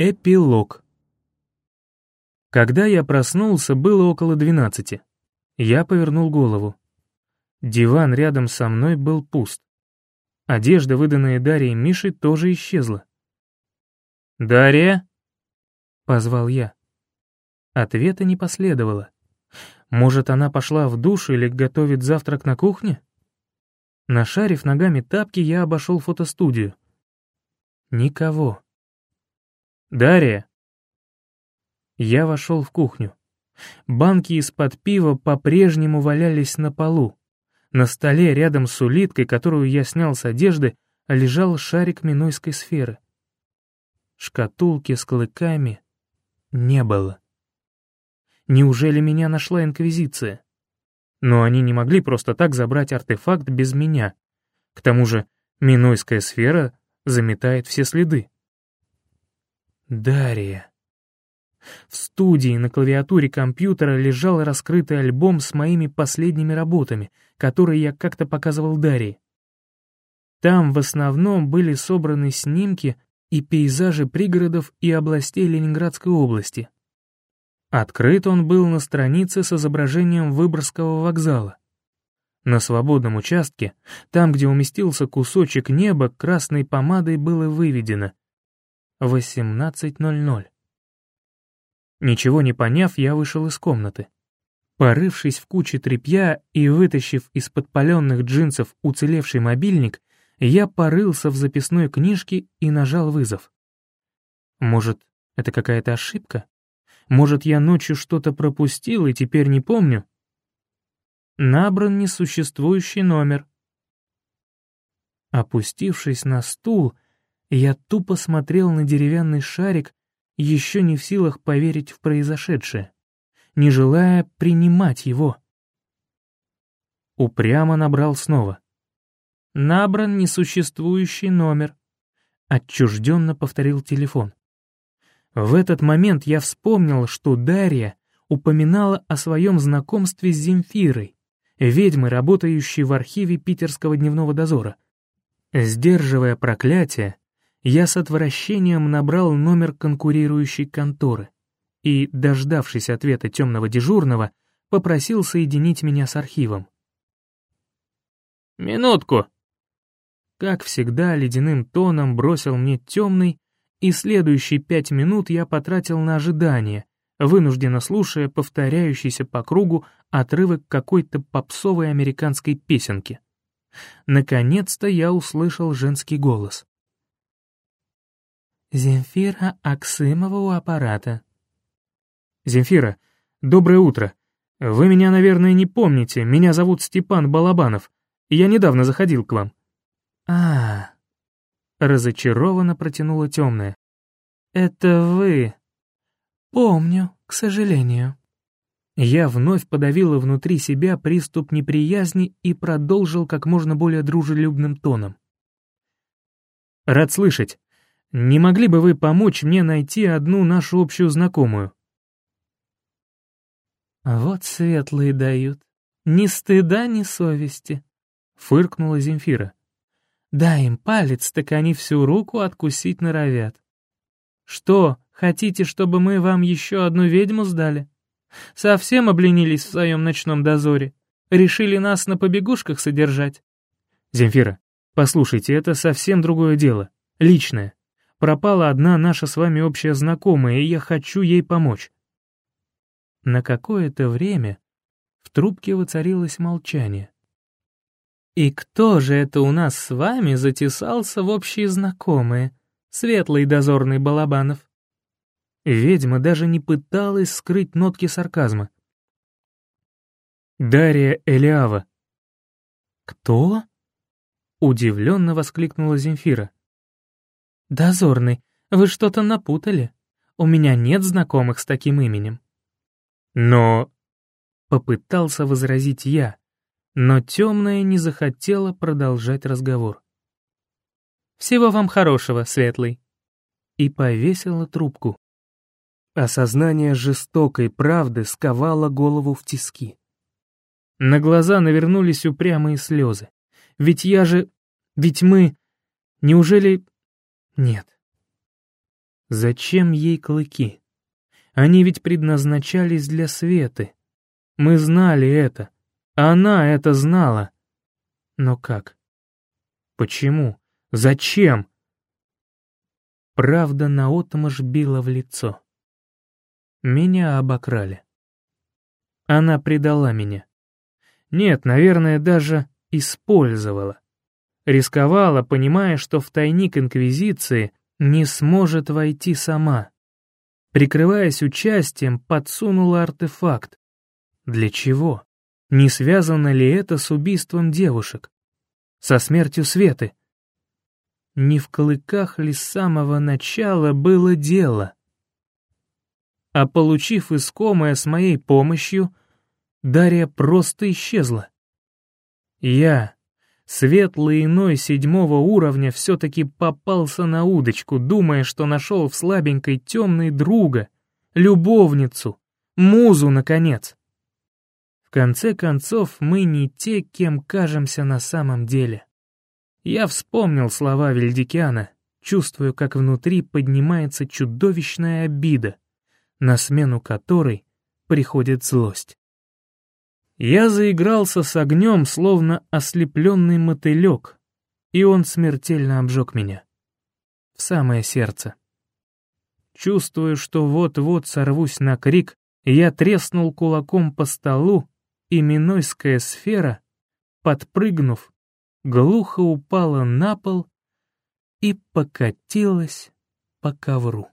Эпилог. Когда я проснулся, было около двенадцати. Я повернул голову. Диван рядом со мной был пуст. Одежда, выданная Дарьей Мишей, тоже исчезла. «Дарья?» — позвал я. Ответа не последовало. Может, она пошла в душ или готовит завтрак на кухне? Нашарив ногами тапки, я обошел фотостудию. Никого. «Дарья!» Я вошел в кухню. Банки из-под пива по-прежнему валялись на полу. На столе рядом с улиткой, которую я снял с одежды, лежал шарик минойской сферы. Шкатулки с клыками не было. Неужели меня нашла Инквизиция? Но они не могли просто так забрать артефакт без меня. К тому же минойская сфера заметает все следы. Дарья. В студии на клавиатуре компьютера лежал раскрытый альбом с моими последними работами, которые я как-то показывал Дарье. Там в основном были собраны снимки и пейзажи пригородов и областей Ленинградской области. Открыт он был на странице с изображением Выборгского вокзала. На свободном участке, там, где уместился кусочек неба, красной помадой было выведено 18.00. Ничего не поняв, я вышел из комнаты. Порывшись в куче тряпья и вытащив из подпаленных джинсов уцелевший мобильник, я порылся в записной книжке и нажал вызов. Может, это какая-то ошибка? Может, я ночью что-то пропустил и теперь не помню? Набран несуществующий номер. Опустившись на стул, я тупо смотрел на деревянный шарик, еще не в силах поверить в произошедшее, не желая принимать его. Упрямо набрал снова. «Набран несуществующий номер», — отчужденно повторил телефон. В этот момент я вспомнил, что Дарья упоминала о своем знакомстве с Земфирой, ведьмой, работающей в архиве питерского дневного дозора. Сдерживая проклятие, я с отвращением набрал номер конкурирующей конторы и, дождавшись ответа темного дежурного, попросил соединить меня с архивом. «Минутку!» Как всегда, ледяным тоном бросил мне темный, и следующие пять минут я потратил на ожидание, вынужденно слушая повторяющийся по кругу отрывок какой-то попсовой американской песенки. Наконец-то я услышал женский голос. Земфира Аксымова у аппарата. Земфира, доброе утро. Вы меня, наверное, не помните. Меня зовут Степан Балабанов. Я недавно заходил к вам. А, разочарованно протянула темная. Это вы. Помню, к сожалению. Я вновь подавила внутри себя приступ неприязни и продолжил как можно более дружелюбным тоном. Рад слышать. Не могли бы вы помочь мне найти одну нашу общую знакомую?» «А вот светлые дают. Ни стыда, ни совести», — фыркнула Земфира. «Дай им палец, так они всю руку откусить норовят. Что, хотите, чтобы мы вам еще одну ведьму сдали? Совсем обленились в своем ночном дозоре? Решили нас на побегушках содержать?» «Земфира, послушайте, это совсем другое дело, личное. Пропала одна наша с вами общая знакомая, и я хочу ей помочь». На какое-то время в трубке воцарилось молчание. «И кто же это у нас с вами затесался в общие знакомые, светлый дозорный Балабанов?» Ведьма даже не пыталась скрыть нотки сарказма. «Дарья Элиава». «Кто?» — удивленно воскликнула Земфира. «Дозорный, вы что-то напутали. У меня нет знакомых с таким именем». «Но...» — попытался возразить я, но темная не захотела продолжать разговор. «Всего вам хорошего, Светлый!» И повесила трубку. Осознание жестокой правды сковало голову в тиски. На глаза навернулись упрямые слезы. Ведь я же... Ведь мы... Неужели нет. Зачем ей клыки? Они ведь предназначались для Светы. Мы знали это. Она это знала. Но как? Почему? Зачем? Правда наотмашь била в лицо. Меня обокрали. Она предала меня. Нет, наверное, даже использовала. Рисковала, понимая, что в тайник Инквизиции не сможет войти сама. Прикрываясь участием, подсунула артефакт. Для чего? Не связано ли это с убийством девушек? Со смертью Светы? Не в клыках ли с самого начала было дело? А получив искомое с моей помощью, Дарья просто исчезла. Я, Светлый иной седьмого уровня все-таки попался на удочку, думая, что нашел в слабенькой темной друга, любовницу, музу, наконец. В конце концов, мы не те, кем кажемся на самом деле. Я вспомнил слова Вильдикиана, чувствую, как внутри поднимается чудовищная обида, на смену которой приходит злость. Я заигрался с огнем, словно ослепленный мотылек, и он смертельно обжег меня. В самое сердце. Чувствую, что вот-вот сорвусь на крик, я треснул кулаком по столу, и минойская сфера, подпрыгнув, глухо упала на пол и покатилась по ковру.